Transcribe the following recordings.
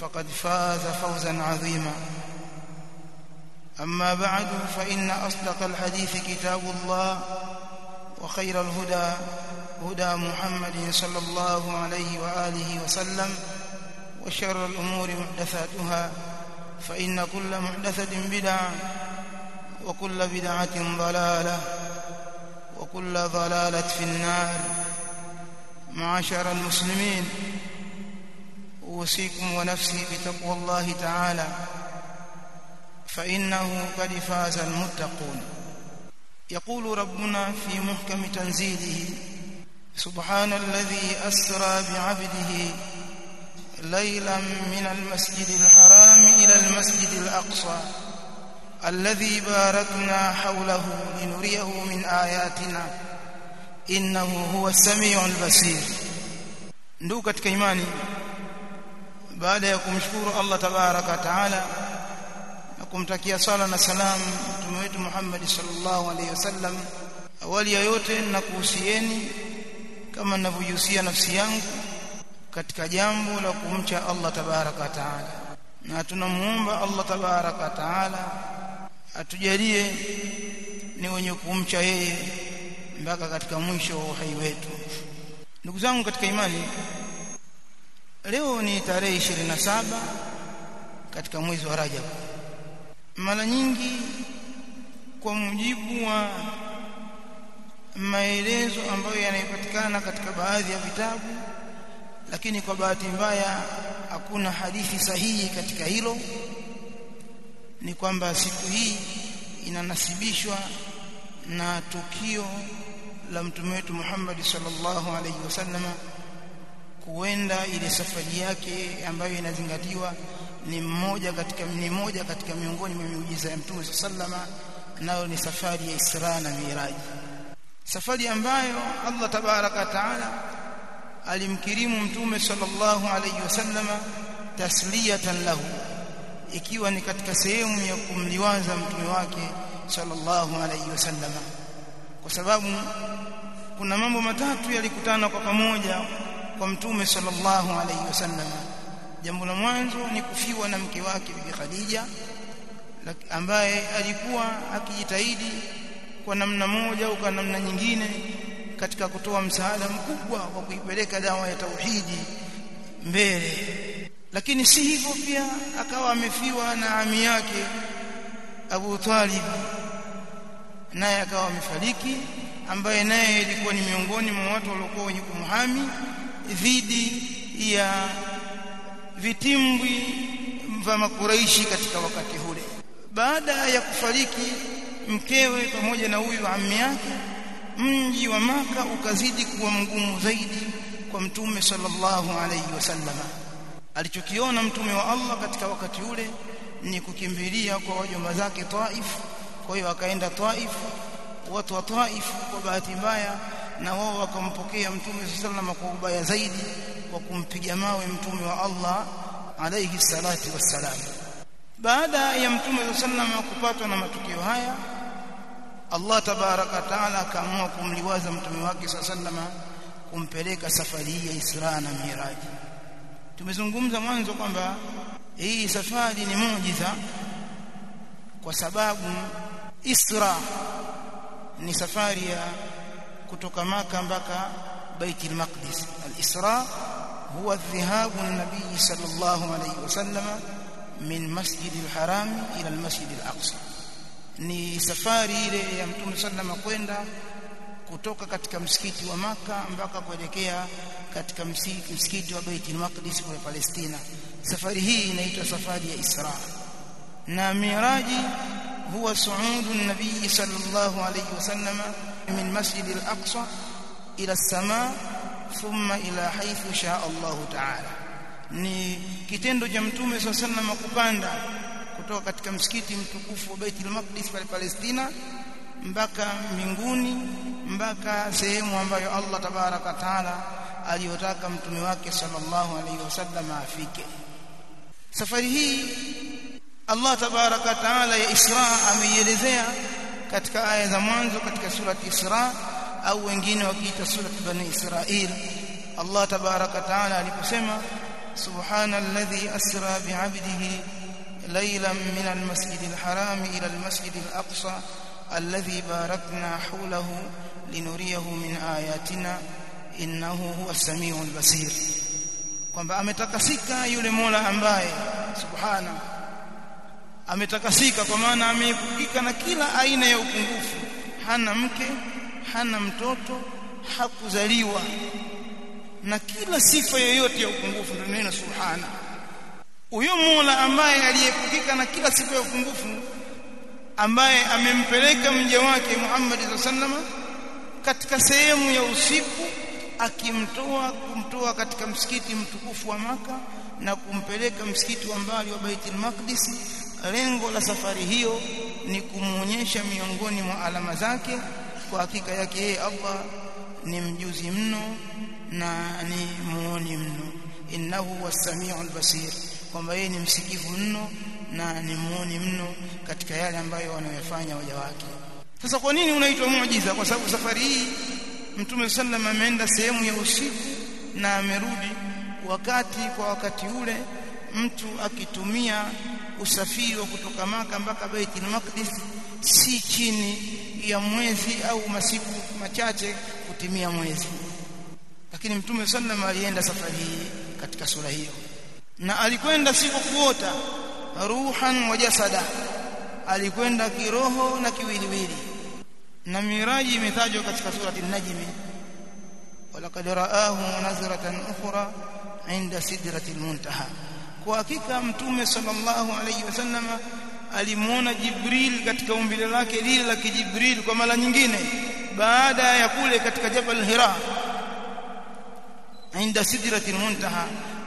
فقد فاز فوزا عظيما. أما بعد فإن أصدق الحديث كتاب الله وخير الهدى هدى محمد صلى الله عليه وآله وسلم وشر الأمور محدثاتها فإن كل محدثة بدعة وكل بدعة ضلالة وكل ضلالة في النار. معاشر المسلمين أوصيكم ونفسي بتقوى الله تعالى فإنه قد فاز المتقون. يقول ربنا في محكم تنزيله سبحان الذي أسرى بعبده ليلا من المسجد الحرام إلى المسجد الأقصى الذي باركنا حوله لنريه من آياتنا. innahu huwa samiul basir ndugu katika imani baada ya kumshukuru Allah tabaraka taala na kumtakia sala na salam mtume wetu Muhammad sallallahu alaihi wasallam awali ya yote na kuhusieni kama ninavyojihusia nafsi yangu katika jambo la kumcha Allah tabaraka taala. Na tunamuomba Allah tabaraka taala atujalie ni wenye kumcha yeye mpaka katika mwisho wa uhai wetu. Ndugu zangu katika imani leo ni tarehe 27 katika mwezi wa Rajab. Mara nyingi kwa mujibu wa maelezo ambayo yanayopatikana katika baadhi ya vitabu lakini kwa bahati mbaya hakuna hadithi sahihi katika hilo ni kwamba siku hii inanasibishwa na tukio la mtume wetu Muhammad sallallahu alaihi wasallam kuenda ile safari yake ambayo inazingatiwa ni mmoja katika ni moja katika miongoni mwa miujiza ya mtume sallama nayo ni safari ya Isra na Miraj. Safari ambayo Allah tabaraka taala alimkirimu mtume sallallahu alaihi wasallam tasliyatan lahu ikiwa ni katika sehemu ya kumliwaza mtume wake sallallahu alaihi wasallam. Kwa sababu kuna mambo matatu yalikutana kwa pamoja kwa mtume sallallahu alayhi wasallam. Jambo la mwanzo ni kufiwa na mke wake bibi Khadija ambaye alikuwa akijitahidi kwa namna moja au kwa namna nyingine katika kutoa msaada mkubwa wa kuipeleka dawa ya tauhidi mbele. Lakini si hivyo pia akawa amefiwa na ami yake Abu Talib. Naye akawa amefariki ambaye naye ilikuwa ni miongoni mwa watu waliokuwa wenye kumhami dhidi ya vitimbwi vya makuraishi katika wakati ule. Baada ya kufariki mkewe pamoja na huyu ammi yake mji wa maka ukazidi kuwa mgumu zaidi kwa mtume sallallahu alayhi wasallam. Alichokiona mtume wa Allah katika wakati ule ni kukimbilia kwa wajomba zake Taif. Kwa hiyo akaenda Taif watu wa Taif kwa bahati mbaya na wao wakampokea mtume sallallahu kwa ubaya zaidi kwa kumpiga mawe mtume wa Allah alayhi salatu wassalam. Baada ya mtume sallallahu kupatwa na matukio haya Allah tabaraka taala akaamua kumliwaza mtume wake sallama kumpeleka safari hii ya Isra na Miraj. Tumezungumza mwanzo kwamba hii safari ni muujiza kwa sababu Isra ni safari ya kutoka maka mpaka Baitul Maqdis al-Isra huwa dhahabu an-nabii sallallahu alayhi wasallam min masjid al-haram ila al-masjid al-aqsa ni safari ile ya mtume sallama kwenda kutoka katika msikiti wa maka mpaka kuelekea katika msikiti, wa Baitul Maqdis kule Palestina safari hii inaitwa safari ya Isra na miraji huwa suudu an-nabii sallallahu alayhi wasallam min masjid al-aqsa ila as-samaa thumma ila haythu shaa Allah ta'ala. Ni kitendo cha mtume alayhi wasallam kupanda kutoka katika msikiti mtukufu wa Baitul Maqdis pale Palestina mpaka mbinguni mpaka sehemu ambayo Allah tabaraka taala aliyotaka mtume wake sallallahu alaihi wasallam afike. Safari hii Allah tabaraka taala ya Isra ameielezea katika aya za mwanzo katika surati Isra au wengine wakiita surati Bani Israil Allah tabaraka taala aliposema subhanalladhi asra bi'abdihi ليلا من المسجد الحرام إلى المسجد الأقصى الذي باركنا حوله لنريه من آياتنا إنه هو السميع البصير kwamba ametakasika yule Mola ambaye subhana ametakasika kwa maana ameepukika na kila aina ya upungufu. Hana mke hana mtoto hakuzaliwa. Na kila sifa yoyote ya upungufu ndio neno subhana. Huyo Mola ambaye aliyepukika na kila sifa ya upungufu ambaye amempeleka mja wake Muhammad sallallahu katika sehemu ya usiku akimtoa kumtoa katika msikiti mtukufu wa maka na kumpeleka msikiti wa mbali wa Baitul Maqdis lengo la safari hiyo ni kumuonyesha miongoni mwa alama zake. Kwa hakika yake yeye Allah ni mjuzi mno na ni muoni mno. Innahu was-sami'ul basir kwamba yeye ni msikivu mno na ni muoni mno katika yale ambayo wanayofanya waja wake. Sasa kwa nini unaitwa muujiza? Kwa sababu safari hii mtume sallam ameenda sehemu ya usiku na amerudi wakati kwa wakati ule mtu akitumia usafiri wa kutoka maka mpaka Baitul Maqdis si chini ya mwezi au masiku machache kutimia mwezi. Lakini mtume sallam alienda safari hii katika sura hiyo. Na alikwenda siko kuota ruhan wa jasada. Alikwenda kiroho na kiwiliwili. Na miraji imetajwa katika surati an-najm. Walaqad raahu nazratan ukhra inda sidratil muntaha kwa hakika mtume sallallahu alayhi wasallam alimuona jibril katika umbile lake lile la kijibril kwa mara nyingine baada ya kule katika jabal hira inda sidratil muntaha.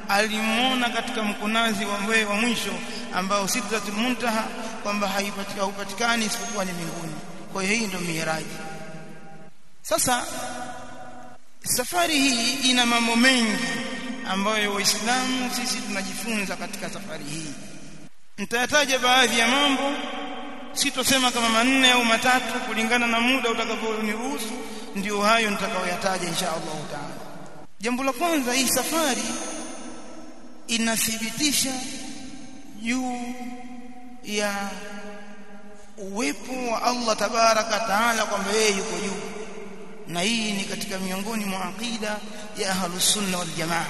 Alimuona katika mkunazi wa mwe wa mwisho ambao sidratul muntaha kwamba haipatikani isipokuwa ni mbinguni. Kwa hiyo hii ndio miraji sasa safari hii ina mambo mengi ambayo waislamu sisi tunajifunza katika safari hii. Nitayataja baadhi ya mambo. Sitosema kama manne au matatu kulingana na muda utakavyoniruhusu ndio hayo nitakayoyataja insha Allah taala. Jambo la kwanza hii safari inathibitisha juu ya uwepo wa Allah tabaraka taala kwamba yeye yuko juu. Na hii ni katika miongoni mwa aqida ya ahlus sunna wal jamaa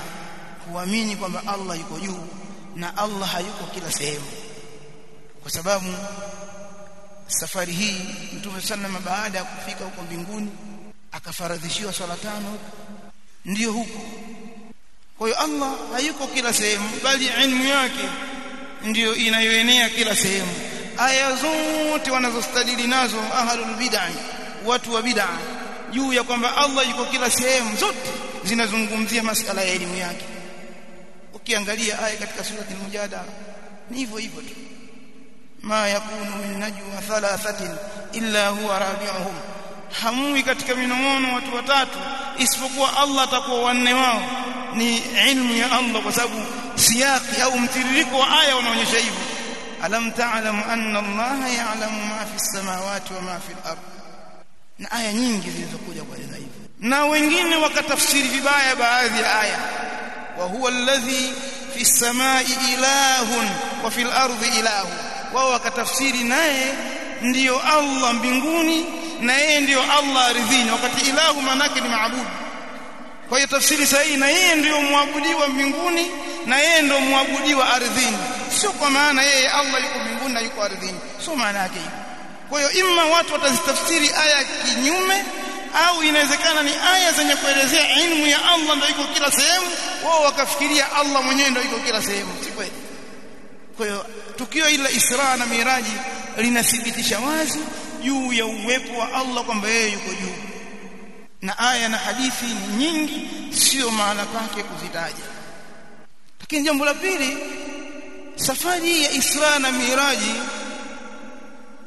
kuamini kwamba Allah yuko juu na Allah hayuko kila sehemu. Kwa sababu safari hii mtume sallam baada ya kufika huko mbinguni akafaradhishiwa swala tano ndio huko. Kwa hiyo Allah hayuko kila sehemu bali ilmu yake ndiyo inayoenea kila sehemu. Aya zote wanazostadili nazo ahlul bid'ah watu wa bid'ah juu ya kwamba Allah yuko kila sehemu zote zinazungumzia masala ya elimu yake ukiangalia aya katika surati al-mujadala ni hivyo hivyo tu ma yakunu min najwa thalathatin illa huwa rabi'uhum hamui katika minong'ono watu watatu isipokuwa Allah atakuwa wanne wao ni ilmu ya Allah kwa sababu siyaki au mtiririko wa aya unaonyesha hivyo alam ta'lamu anna Allah ya'lamu ma fi samawati wa ma fi al-ard na aya nyingi zilizokuja kueleza hivyo na wengine wakatafsiri vibaya baadhi ya aya wa huwa alladhi fi samai ilahun wa fil ardi ilahu. Wao wakatafsiri naye ndiyo Allah mbinguni na yeye ndiyo Allah ardhini. Wakati ilahu manake ni maabudu. Kwa hiyo tafsiri sahihi na yeye ndiyo muabudiwa mbinguni na yeye ndiyo muabudiwa ardhini. Sio kwa maana yeye Allah yuko mbinguni na yuko ardhini. Sio maana yake kwa hiyo imma watu watazitafsiri aya kinyume au inawezekana ni aya zenye kuelezea ilmu ya Allah ndio iko kila sehemu wao wakafikiria Allah mwenyewe ndio iko kila sehemu si kweli? Kwa hiyo tukio ile Isra na Miraji linathibitisha wazi juu ya uwepo wa Allah kwamba yeye yuko juu. Na aya na hadithi ni nyingi sio maana pake kuzitaja. Lakini jambo la pili safari ya Isra na Miraji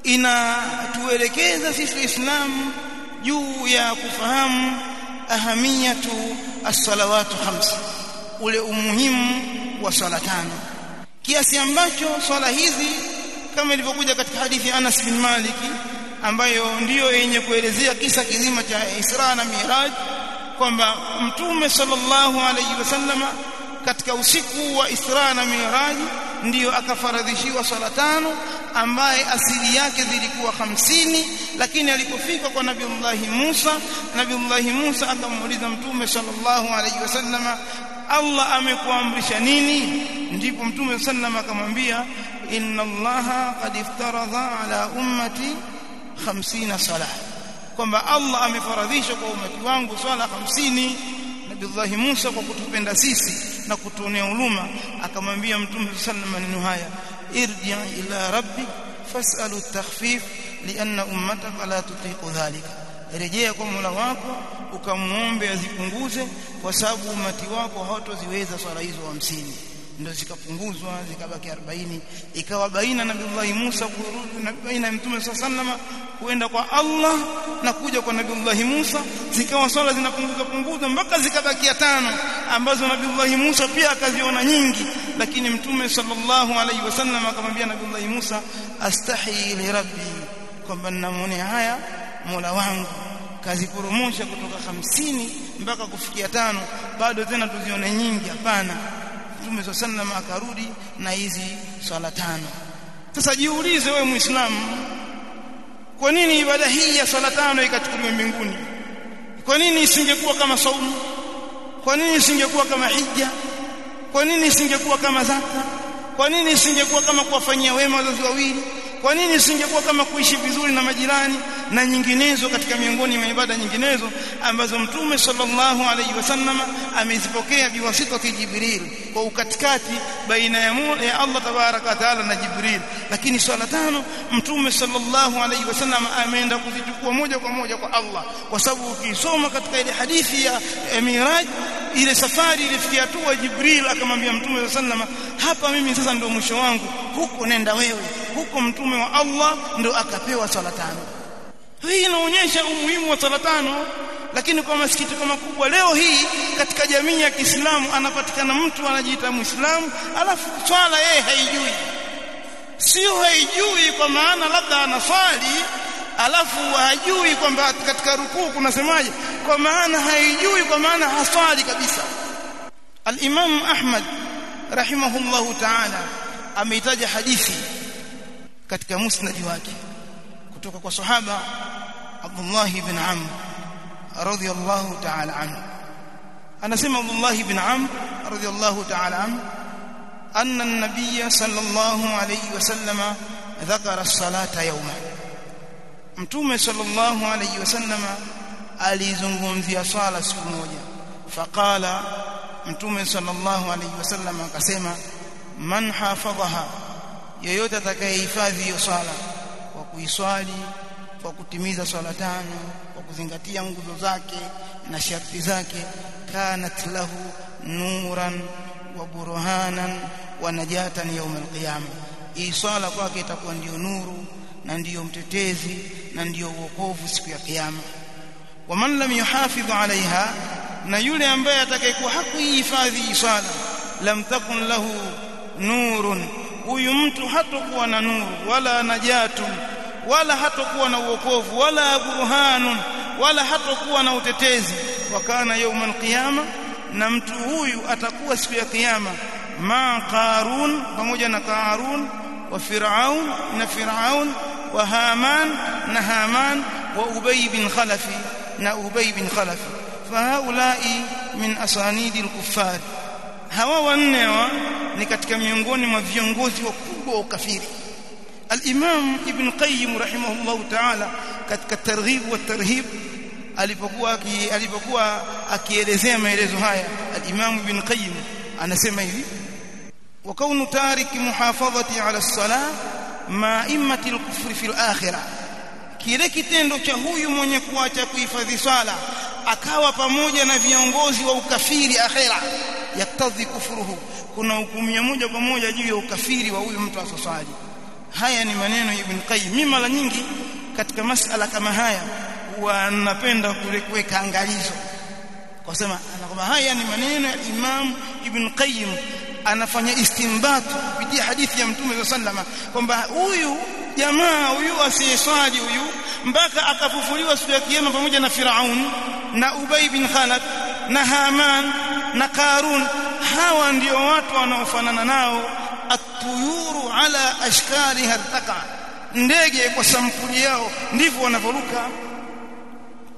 inatuelekeza sisi Waislamu juu ya kufahamu ahamiyatu as-salawatu khamsa ule umuhimu wa swala tano. Kiasi ambacho swala hizi kama ilivyokuja katika hadithi ya Anas bin Malik ambayo ndiyo yenye kuelezea kisa kizima cha Isra na Miraj kwamba mtume sallallahu alayhi wasallama katika usiku wa Isra na Miraj ndiyo akafaradhishiwa swala tano ambaye asili yake zilikuwa hamsini lakini alipofika kwa nabiullahi Musa nabiullahi Musa akamuuliza mtume sallallahu alayhi wasallam Allah amekuamrisha nini? Ndipo mtume sallam akamwambia inna allaha qad iftaradha ala ummati 50 salah. Kwamba Allah amefaradhisha kwa umati wangu swala 50 nabiullahi Musa kwa kutupenda sisi na kutuonea huruma akamwambia mtume sallam maneno haya irji ila rabbi fas'alu at-takhfif lianna ummataka la tutiqu dhalika rejea kwa Mola wako ukamuombe azipunguze kwa sababu umati wako hawatoziweza swala hizo 50 ndio zikapunguzwa zikabaki 40 ikawa baina nabii Musa kurudi na baina ya mtume sallama kuenda kwa Allah na kuja kwa nabii Musa. Zikawa swala zinapunguza punguza mpaka zikabakia tano ambazo nabii Musa pia akaziona nyingi. Lakini mtume sallallahu alaihi wasallam akamwambia nabii Musa astahi li rabbi kwamba ninamuonea haya Mola wangu. Kazi kurumusha kutoka hamsini mpaka kufikia tano. Bado tena tuzione nyingi hapana Mtume sallam akarudi na hizi swala tano. Sasa jiulize wewe muislamu kwa nini ibada hii ya swala tano ikachukuliwa mbinguni? Kwa nini isingekuwa kama saumu? Kwa nini isingekuwa kama hija? Kwa nini isingekuwa kama zaka? Kwa nini isingekuwa kama kuwafanyia wema wazazi wawili kwa nini singekuwa kama kuishi vizuri na majirani na nyinginezo katika miongoni mwa ibada nyinginezo ambazo mtume sallallahu alaihi wasallam amezipokea biwasitati jibril kwa ukatikati baina ya, Allah tabaraka taala na jibril. Lakini swala tano mtume sallallahu alaihi wasallam ameenda kuzichukua moja kwa moja kwa Allah. Kwa sababu ukisoma katika ile hadithi ya, Miraj ile safari ilifikia hatua Jibril akamwambia mtume sallallahu hapa mimi sasa ndio mwisho wangu huko nenda wewe huko mtume wa Allah ndio akapewa swala tano. Hii inaonyesha umuhimu wa swala tano lakini kwa masikitiko makubwa leo hii katika jamii ya Kiislamu anapatikana mtu anajiita Muislamu alafu swala yeye haijui. Sio haijui kwa maana labda anaswali alafu hajui kwamba katika rukuu kunasemaje. Kwa maana haijui kwa maana haswali kabisa. al-Imam Ahmad rahimahullahu ta'ala ameitaja hadithi katika musnad wake. Kutoka kwa sahaba Abdullah ibn Amr radiyallahu ta'ala anhu. Anasema Abdullah ibn Amr radiyallahu ta'ala anhu anna an-nabiy sallallahu alayhi wasallam dhakara as-salata yawma. Mtume sallallahu alayhi wasallam alizungumzia swala siku moja. Faqala mtume sallallahu alayhi wasallam akasema man hafadhaha yeyote atakayehifadhi hiyo swala kwa kuiswali kwa kutimiza swala tano kwa kuzingatia nguzo zake na sharti zake kanat lahu nuran wa burhanan wa najatan yawm alqiyama hii swala kwake itakuwa ndiyo nuru na ndiyo mtetezi na ndiyo uokovu siku ya kiyama. Waman lam yuhafidh alaiha na yule ambaye atakayekuwa hakuihifadhi swala lam takun lahu nurun huyu mtu hatakuwa na nuru wala najatun wala hatakuwa na uokovu wala burhanun wala hatakuwa na utetezi wakana yawmal qiyama na mtu huyu atakuwa siku ya kiyama ma qarun pamoja na qarun wa fir'aun na fir'aun wa haman na haman wa ubay bin khalafi na ubay bin khalafi fahaulai min asanidil kuffar hawa wanne ni katika miongoni mwa viongozi wakubwa wa ukafiri al-Imam Ibn Qayyim rahimahullah ta'ala katika targhib wa tarhib alipokuwa alipokuwa akielezea maelezo haya al-Imam Ibn Qayyim anasema hivi wa kaunu tariki muhafadhati ala as-salah ma'immati al-kufri fil akhirah kile kitendo cha huyu mwenye kuacha kuhifadhi swala akawa pamoja na viongozi wa ukafiri akhera yaktadhi kufruhu. Kuna hukumu ya moja kwa moja juu ya ukafiri wa huyu mtu asosali haya ni maneno ya Ibn Qayyim. Mimi mara nyingi katika masala kama haya wanapenda kuweka angalizo. Kwa sema anakwamba haya ni maneno ya Imam Ibn Qayyim. Anafanya istinbat kupitia hadithi ya Mtume sallama kwamba huyu jamaa huyu asiyeswali huyu mpaka akafufuliwa siku ya kiyama pamoja na Firaun na Ubay bin Khalaf na Haman na Karun hawa ndio watu wanaofanana nao. Atuyuru ala ashkaliha irtaqa ndege kwa sampuli yao ndivyo wanavyoruka.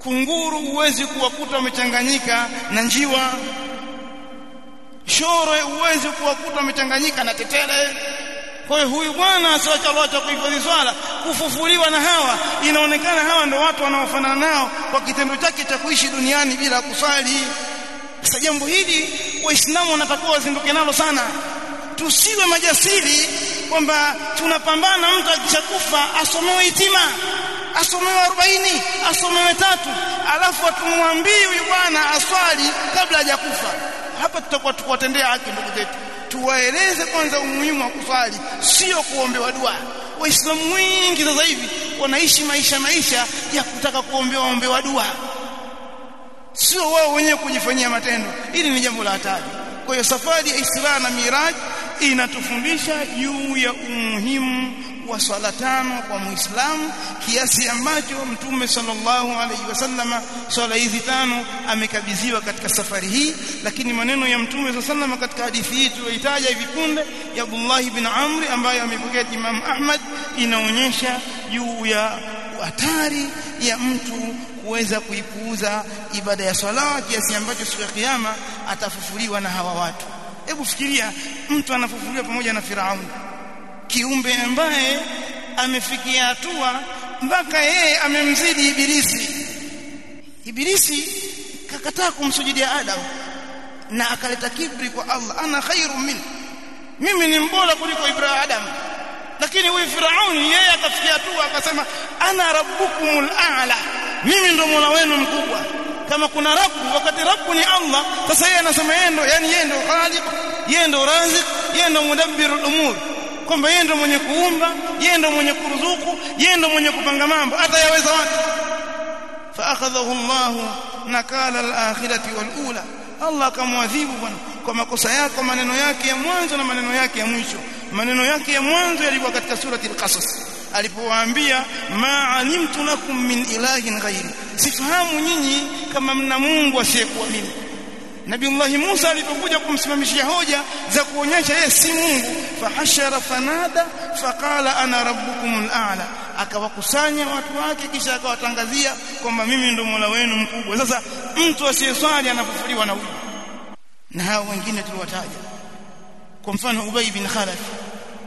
Kunguru huwezi kuwakuta wamechanganyika na njiwa. Shore huwezi kuwakuta wamechanganyika na tetele kwa hiyo huyu bwana asiwachaloacha kuhifadhi swala kufufuliwa na hawa inaonekana hawa ndio watu wanaofanana nao kwa kitendo chake cha kuishi duniani bila kusali sasa jambo hili waislamu wanatakiwa wazinduke nalo sana. Tusiwe majasiri kwamba tunapambana mtu akishakufa asomewe itima asomewe 40 asomewe tatu alafu atumwambie huyu bwana aswali kabla hajakufa. Hapa tutakuwa tukuwatendea haki ndugu zetu. Tuwaeleze kwanza umuhimu wa kuswali sio kuombewa dua. Waislamu wengi sasa hivi wanaishi maisha maisha ya kutaka kuombewa ombewa dua sio wao wenyewe kujifanyia matendo. Hili ni jambo la hatari. Kwa hiyo safari ya Isra na Miraj inatufundisha juu ya umuhimu wa swala tano kwa Muislamu kiasi ambacho Mtume sallallahu alaihi wasallama swala hizi tano amekabidhiwa katika safari hii. Lakini maneno ya Mtume sallallahu katika hadithi hii tuliyoitaja hivi punde ya Abdullah ibn Amr ambayo amepokea Imam Ahmad inaonyesha juu ya hatari ya mtu kuweza kuipuuza ibada ya swala kiasi ambacho siku ya kiyama atafufuliwa na hawa watu. Hebu fikiria mtu anafufuliwa pamoja na Firauni. Kiumbe ambaye amefikia hatua mpaka yeye amemzidi ibilisi. Ibilisi kakataa kumsujudia Adam na akaleta kibri kwa Allah. Ana khairu min mimi ni mbora kuliko Ibrahim Adam lakini huyu Firauni yeye akafikia hatua akasema ana rabbukumul a'la mimi ndo mola wenu mkubwa kama kuna rabbu wakati rabbu ni Allah sasa yeye anasema yeye ndo yani yeye ndo khaliq yeye ndo razik yeye ndo mudabbirul umur kwamba yeye ndo mwenye kuumba yeye ndo mwenye kuruzuku yeye ndo mwenye kupanga mambo hata yaweza الله نكال الاخره والاولى Allah akamwadhibu bwana kwa makosa yake maneno yake ya mwanzo na maneno yake ya mwisho maneno yake ya mwanzo yalikuwa katika surati al-qasas alipowaambia ma alimtu lakum min ilahin ghairi sifahamu nyinyi kama mna Mungu asiyekuwa mimi Nabiullahi Musa alipokuja kumsimamishia hoja za kuonyesha yeye si Mungu fahashara fanada faqala ana rabbukum a'la akawakusanya watu wake kisha akawatangazia kwamba mimi ndo Mola wenu mkubwa. Sasa mtu asiyeswali anafufuliwa na huyu na hao wengine tuliwataja. Kwa mfano Ubay bin Khalaf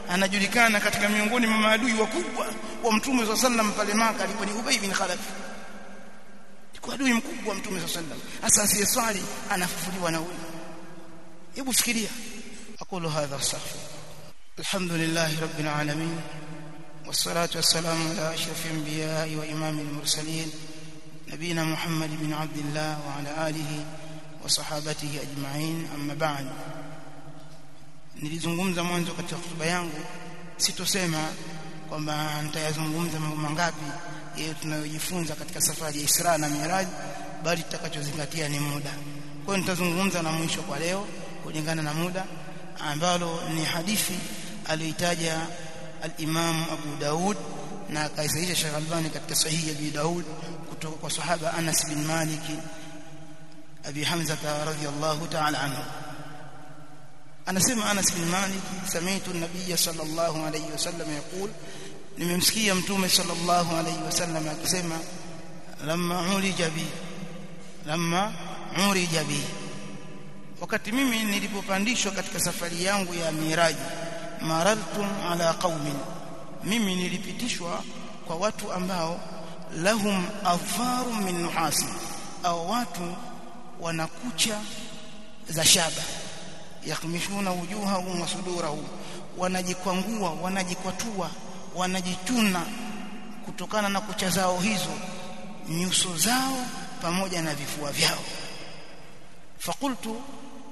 anajulikana katika miongoni mwa maadui wakubwa wa Mtume صلى الله عليه pale Maka alikuwa ni Ubay bin Khalaf alikuwa adui mkubwa wa Mtume صلى الله عليه hasa asiyeswali anafufuliwa na huyu hebu fikiria aqulu hadha astaghfir alhamdulillah rabbil alamin والصلاه والسلام على اشرف الانبياء وامام المرسلين نبينا محمد بن عبد الله وعلى اله وصحابته اجمعين اما بعد nilizungumza mwanzo katika hotuba yangu sitosema kwamba nitayazungumza mambo mangapi yeye tunayojifunza katika safari ya Isra na Miraj bali tutakachozingatia ni muda. Kwa hiyo nitazungumza na mwisho kwa leo kulingana na muda ambalo ni hadithi aliyoitaja al-Imam Abu Daud na akaisahihisha Sheikh Albani katika sahihi ya Abi Daud kutoka kwa sahaba Anas bin Malik Abi Hamza radhiyallahu ta'ala anhu anasema Anas bin Malik sami'tu an-nabiy sallallahu alayhi wasallam yaqul nimemsikia mtume sallallahu alayhi wasallam akisema lamma urija bi lamma urija bi. Wakati mimi nilipopandishwa katika safari yangu ya miraji marartum ala qaumin mimi nilipitishwa kwa watu ambao lahum adharu min nuhasi au watu wanakucha za shaba yakmishuna wujuhahum wa sudurahum. Wanajikwangua wanajikwatua wanajichuna kutokana na kucha zao hizo nyuso zao pamoja na vifua vyao. Fakultu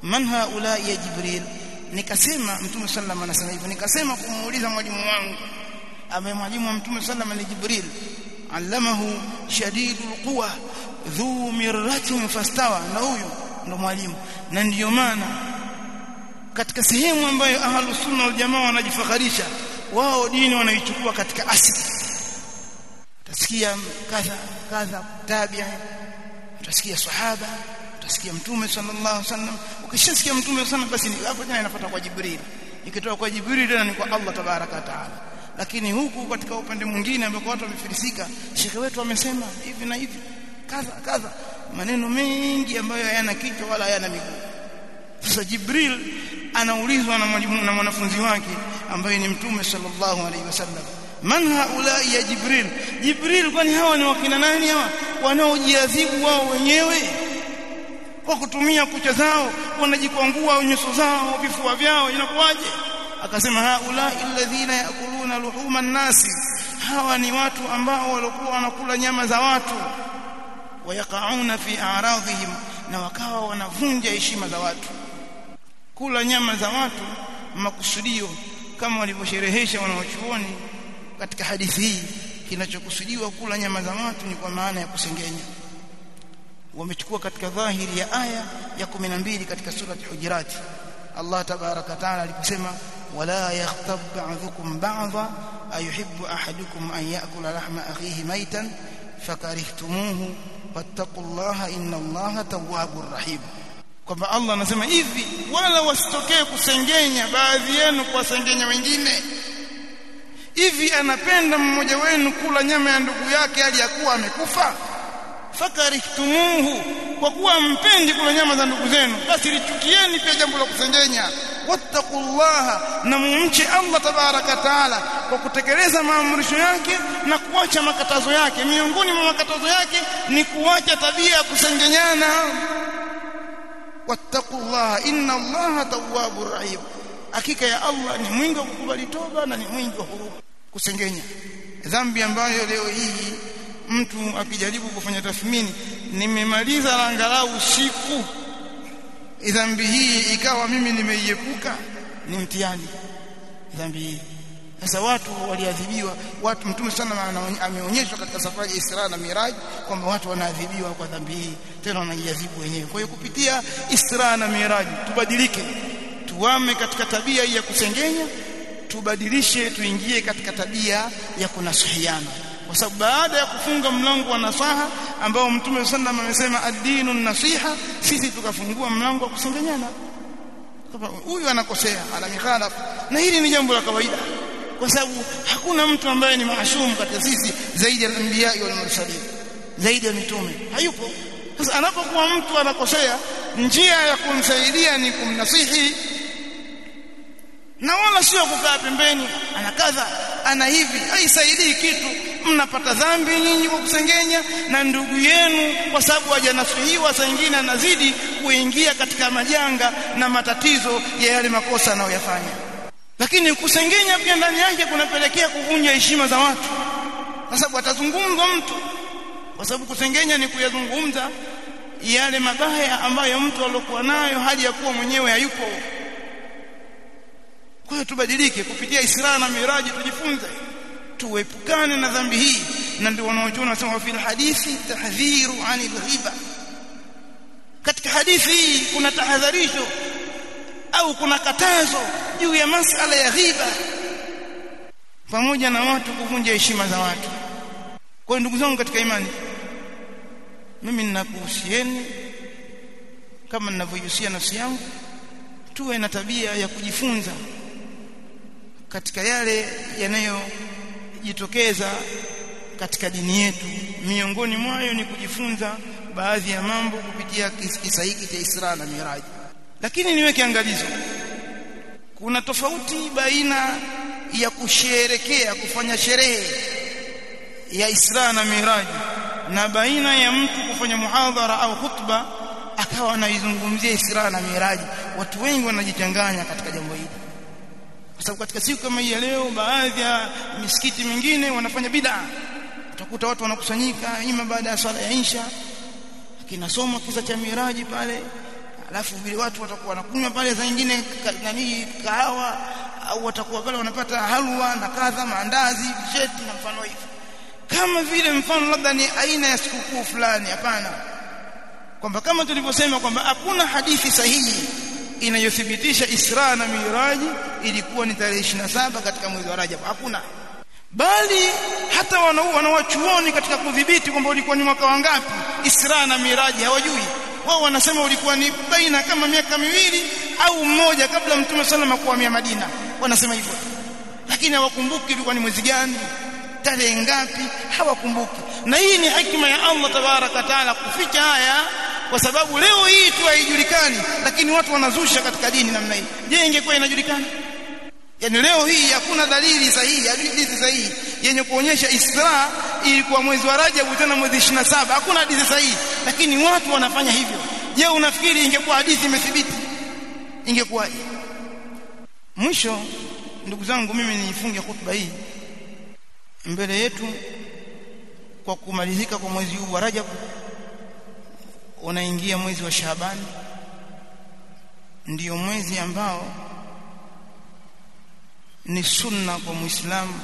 man haula ya jibril? Nikasema mtume sallam anasema hivyo. Nikasema kumuuliza mwalimu wangu. Ambaye mwalimu wa mtume sallam ni jibril. Allamahu shadidul quwa dhu mirratin fastawa. Na huyo ndo mwalimu. Na ndiyo maana katika sehemu ambayo ahlus sunna wal jamaa wanajifakhirisha wao dini wanaichukua katika asili utasikia kadha kadha tabia utasikia sahaba utasikia mtume sallallahu alaihi wasallam. Ukishasikia mtume sana basi hapo tena inafuata kwa jibril. Ikitoka kwa jibril tena ni kwa Allah tabaraka taala. Lakini huku katika upande mwingine ambako watu wamefilisika shekhe wetu amesema hivi na hivi kadha kadha. Maneno mengi ambayo hayana kichwa wala hayana miguu. Sasa jibril anaulizwa na na mwanafunzi wake ambaye ni mtume sallallahu alaihi wasallam. Man haula ya jibril? Jibril kwani hawa ni wakina nani hawa? Wanaojiadhibu wao wenyewe? Kwa kutumia kucha zao wanajikwangua nyuso zao vifua vyao inakuwaje? Akasema haula alladhina yakuluna luhuma nnasi. Hawa ni watu ambao walikuwa wanakula nyama za watu. Wayakauna fi a'radhihim na wakawa wanavunja heshima za watu kula nyama za watu makusudio kama walivyosherehesha wanaochuoni katika hadithi hii. Kinachokusudiwa kula nyama za watu ni kwa maana ya kusengenya. Wamechukua katika dhahiri ya aya ya 12 katika sura al-hujurat Allah tabaraka taala aliposema wala yaghtab ba'dhukum ba'dha ayuhibbu ahadukum an ya'kula lahma akhihi maytan fakarihtumuhu wattaqullaha inna Allaha tawwabur rahim kwamba Allah anasema hivi wala wasitokee kusengenya baadhi yenu kuwasengenya wengine. Hivi anapenda mmoja wenu kula nyama ya ndugu yake aliyakuwa amekufa? Fakarihtumuhu kwa kuwa mpendi kula nyama za ndugu zenu basi lichukieni pia jambo la kusengenya. Wattaqullaha na mumche Allah tabaraka taala kwa kutekeleza maamrisho yake na kuacha makatazo yake. Miongoni mwa makatazo yake ni kuacha tabia ya kusengenyana wattaqullaha inna Allaha tawwabur rahim. Hakika ya Allah ni mwingi wa kukubali toba na ni mwingi wa kusengenya. Dhambi ambayo leo hii mtu akijaribu kufanya tathmini nimemaliza angalau siku dhambi hii ikawa mimi nimeiepuka ni mtihani. Dhambi hii sasa watu waliadhibiwa watu mtume sana ameonyeshwa katika safari ya Isra na Miraj kwamba watu wanaadhibiwa kwa dhambi hii tena wanajiadhibu wenyewe. Kwa hiyo kupitia Isra na Miraj tubadilike tuwame katika tabia ya kusengenya tubadilishe tuingie katika tabia ya kunasihiana kwa sababu baada ya kufunga mlango wa nasaha ambao mtume sallam amesema ad-dinu nasiha sisi tukafungua mlango wa kusengenyana huyu anakosea ana mikhalafu na hili ni jambo la kawaida kwa sababu hakuna mtu ambaye ni maasum katika sisi zaidi ya anbiya wal mursalin zaidi ya mitume. Hayupo. Sasa anapokuwa mtu anakosea njia ya kumsaidia ni kumnasihi. Na wala sio kukaa pembeni ana kadha ana hivi haisaidii kitu. Mnapata dhambi nyinyi kwa kusengenya na ndugu yenu kwa sababu hajanasihiwa saa nyingine anazidi kuingia katika majanga na matatizo ya yale makosa anayoyafanya lakini kusengenya pia ndani yake kunapelekea kuvunja heshima za watu. Kwa sababu atazungumza mtu kwa sababu kusengenya ni kuyazungumza yale mabaya ambayo mtu aliokuwa nayo hali ya kuwa mwenyewe hayupo. Kwa hiyo tubadilike kupitia Isra na Miraji tujifunze tuepukane na dhambi hii. Na ndio wanaochuona wanasema fil hadithi tahdhiru anil ghiba. Katika hadithi hii kuna tahadharisho au kuna katazo juu ya masala ya ghiba pamoja na watu kuvunja heshima za watu. Kwa ndugu zangu katika imani mimi ninakuhusieni kama ninavyohusia nafsi yangu tuwe na tabia ya kujifunza katika yale yanayojitokeza katika dini yetu. Miongoni mwayo ni kujifunza baadhi ya mambo kupitia kisa hiki cha Isra na Miraji. Lakini niweke angalizo kuna tofauti baina ya kusherekea kufanya sherehe ya Isra na Miraj na baina ya mtu kufanya muhadhara au khutba akawa anaizungumzia Isra na Miraj. Watu wengi wanajichanganya katika jambo hili. Kwa sababu katika siku kama hii ya leo baadhi ya misikiti mingine wanafanya bid'a. Utakuta watu wanakusanyika ima baada ya swala ya Isha kinasoma kisa cha Miraji pale alafu vile watu watakuwa wanakunywa pale za nyingine nani kahawa au watakuwa pale wanapata halwa na kadha maandazi visheti na mfano hivi kama vile mfano labda ni aina ya sikukuu fulani hapana. Kwamba kama tulivyosema kwamba hakuna hadithi sahihi inayothibitisha Isra na Miraji ilikuwa ni tarehe 27 katika mwezi wa Rajab. Hakuna. Bali hata wanawachuoni katika kudhibiti kwamba ulikuwa ni mwaka wangapi Isra na Miraji hawajui wao wanasema ulikuwa ni baina kama miaka miwili au mmoja kabla mtume salama kuhamia Madina. Wanasema hivyo. Lakini hawakumbuki ilikuwa ni mwezi gani tarehe ngapi hawakumbuki. Na hii ni hikma ya Allah tabaraka taala kuficha haya kwa sababu leo hii tu haijulikani lakini watu wanazusha katika dini namna hii. Je ingekuwa inajulikana? Yani leo hii hakuna dalili sahihi hadithi sahihi yenye kuonyesha Isra ilikuwa mwezi wa Rajab tena mwezi 27 hakuna hadithi sahihi lakini watu wanafanya hivyo. Je unafikiri ingekuwa hadithi imethibiti? Ingekuwaje mwisho ndugu zangu mimi niifunge hutuba hii mbele yetu kwa kumalizika kwa mwezi huu wa Rajab unaingia mwezi wa Shaaban ndiyo mwezi ambao ni sunna kwa Muislamu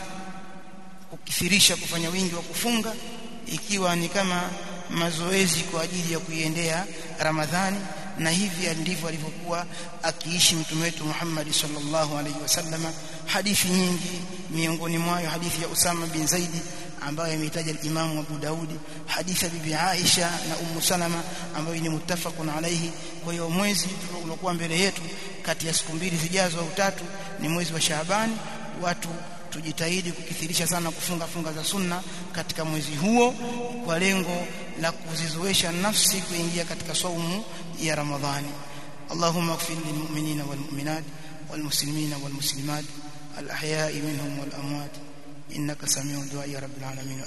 kukithirisha kufanya wingi wa kufunga ikiwa ni kama mazoezi kwa ajili ya kuiendea Ramadhani. Na hivi ndivyo alivyokuwa akiishi mtume wetu Muhammad sallallahu alaihi wasallam. Hadithi nyingi miongoni mwayo hadithi ya Usama bin Zaidi ambayo imetaja Imam Abu Daudi hadithi ya bibi Aisha na Ummu Salama ambayo ni muttafaqun alaihi kwa hiyo mwezi uliokuwa mbele yetu kati ya siku mbili zijazo au tatu ni mwezi wa Shaaban. Watu tujitahidi kukithirisha sana kufunga funga za sunna katika mwezi huo kwa lengo la kuzizoesha nafsi kuingia katika saumu ya Ramadhani. Allahumma ighfir lil mu'minina wal mu'minat wal muslimina wal muslimat al ahya'i minhum wal amwat. Innaka samiu du'a ya rabbil alamin